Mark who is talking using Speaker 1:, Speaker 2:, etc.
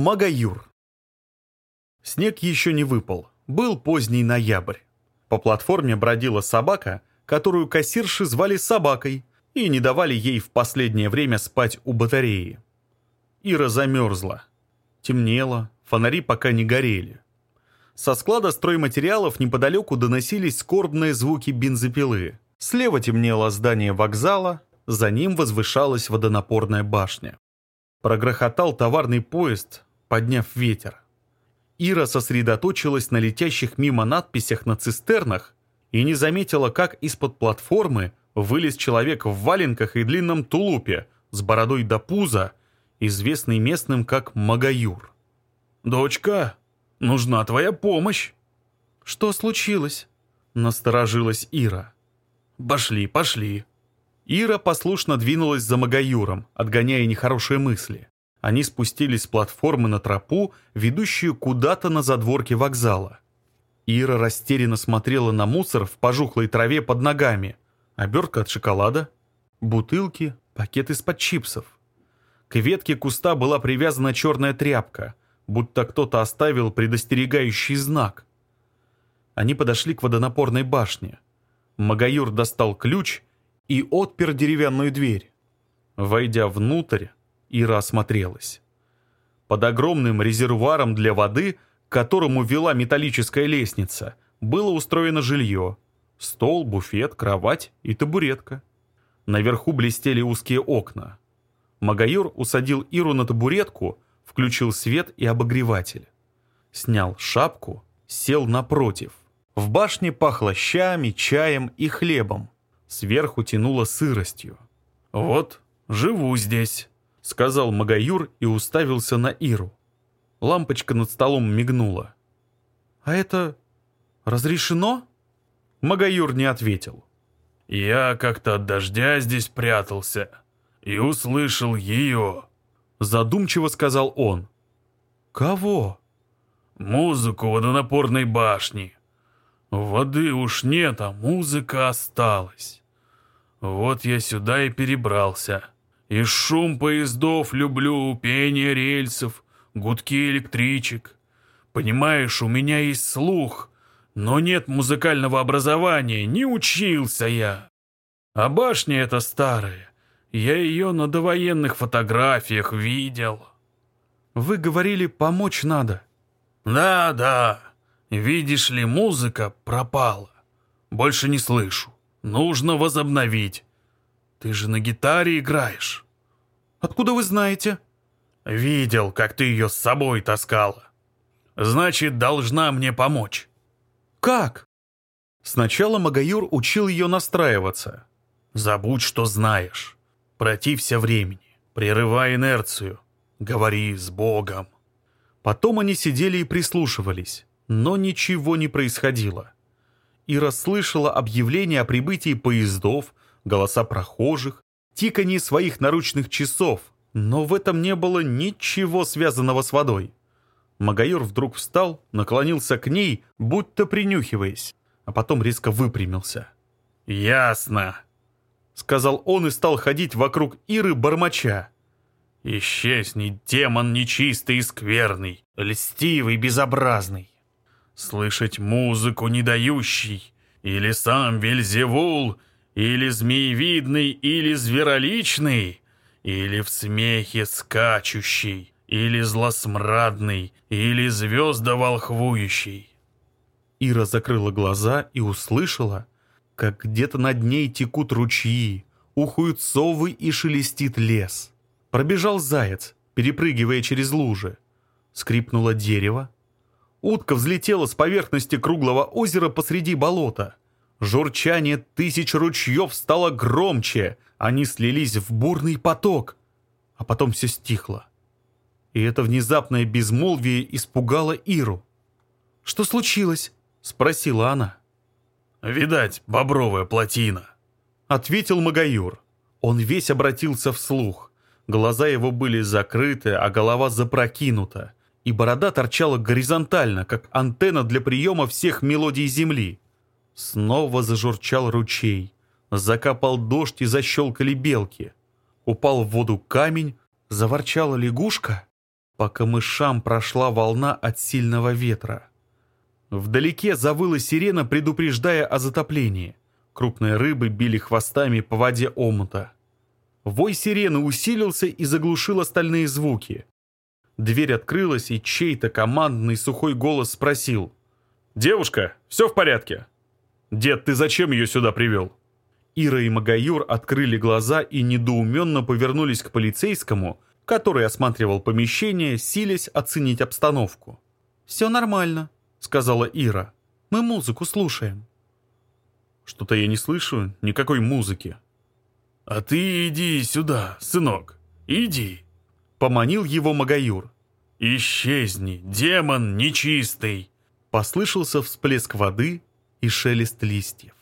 Speaker 1: Магаюр. Снег еще не выпал. Был поздний ноябрь. По платформе бродила собака, которую кассирши звали собакой и не давали ей в последнее время спать у батареи. Ира замерзла. Темнело, фонари пока не горели. Со склада стройматериалов неподалеку доносились скорбные звуки бензопилы. Слева темнело здание вокзала, за ним возвышалась водонапорная башня. Прогрохотал товарный поезд, подняв ветер. Ира сосредоточилась на летящих мимо надписях на цистернах и не заметила, как из-под платформы вылез человек в валенках и длинном тулупе с бородой до пуза, известный местным как Магаюр. «Дочка, нужна твоя помощь!» «Что случилось?» — насторожилась Ира. «Пошли, пошли!» Ира послушно двинулась за Магаюром, отгоняя нехорошие мысли. Они спустились с платформы на тропу, ведущую куда-то на задворке вокзала. Ира растерянно смотрела на мусор в пожухлой траве под ногами. Обертка от шоколада, бутылки, пакет из-под чипсов. К ветке куста была привязана черная тряпка, будто кто-то оставил предостерегающий знак. Они подошли к водонапорной башне. Магаюр достал ключ и отпер деревянную дверь. Войдя внутрь, Ира осмотрелась. Под огромным резервуаром для воды, к которому вела металлическая лестница, было устроено жилье. Стол, буфет, кровать и табуретка. Наверху блестели узкие окна. Магаюр усадил Иру на табуретку, включил свет и обогреватель. Снял шапку, сел напротив. В башне пахло щами, чаем и хлебом. Сверху тянуло сыростью. «Вот, живу здесь», — сказал Магаюр и уставился на Иру. Лампочка над столом мигнула. «А это разрешено?» Магаюр не ответил.
Speaker 2: «Я как-то от дождя здесь прятался и услышал ее», —
Speaker 1: задумчиво сказал он. «Кого?»
Speaker 2: «Музыку водонапорной башни. Воды уж нет, а музыка осталась. Вот я сюда и перебрался». И шум поездов люблю, пение рельсов, гудки электричек. Понимаешь, у меня есть слух, но нет музыкального образования, не учился я. А башня эта старая, я ее на довоенных фотографиях видел.
Speaker 1: Вы говорили, помочь надо.
Speaker 2: Да, да. Видишь ли, музыка пропала. Больше не слышу. Нужно возобновить. Ты же на гитаре играешь.
Speaker 1: Откуда вы знаете?
Speaker 2: Видел, как ты ее с собой таскала. Значит, должна мне помочь.
Speaker 1: Как? Сначала Магаюр учил ее настраиваться.
Speaker 2: Забудь, что знаешь. Протився времени. Прерывай инерцию. Говори с Богом.
Speaker 1: Потом они сидели и прислушивались, но ничего не происходило. Ира слышала объявление о прибытии поездов, голоса прохожих, тиканье своих наручных часов, но в этом не было ничего связанного с водой. Магаюр вдруг встал, наклонился к ней, будто принюхиваясь, а потом резко выпрямился.
Speaker 2: «Ясно», — сказал он и стал ходить вокруг Иры Бармача. «Исчезни, демон нечистый и скверный, льстивый, безобразный! Слышать музыку не дающий, или сам Вельзевул — или змеевидный, или звероличный, или в смехе скачущий, или злосмрадный, или звездоволхвующий.
Speaker 1: Ира закрыла глаза и услышала, как где-то над ней текут ручьи, ухуют совы и шелестит лес. Пробежал заяц, перепрыгивая через лужи. Скрипнуло дерево. Утка взлетела с поверхности круглого озера посреди болота. Журчание тысяч ручьев стало громче, они слились в бурный поток, а потом все стихло. И это внезапное безмолвие испугало Иру. «Что случилось?» — спросила она.
Speaker 2: «Видать, бобровая плотина», —
Speaker 1: ответил Магаюр. Он весь обратился вслух. Глаза его были закрыты, а голова запрокинута, и борода торчала горизонтально, как антенна для приема всех мелодий Земли снова зажурчал ручей. Закапал дождь и защелкали белки. Упал в воду камень, заворчала лягушка. По камышам прошла волна от сильного ветра. Вдалеке завыла сирена, предупреждая о затоплении. Крупные рыбы били хвостами по воде омута. Вой сирены усилился и заглушил остальные звуки. Дверь открылась, и чей-то командный сухой голос спросил. «Девушка, все в порядке?» «Дед, ты зачем ее сюда привел?» Ира и Магаюр открыли глаза и недоуменно повернулись к полицейскому, который осматривал помещение, силясь оценить обстановку. «Все нормально», — сказала Ира. «Мы музыку слушаем». «Что-то я не слышу никакой музыки».
Speaker 2: «А ты иди сюда, сынок, иди», —
Speaker 1: поманил его Магаюр.
Speaker 2: «Исчезни, демон нечистый!»
Speaker 1: Послышался всплеск воды, и шелест листьев.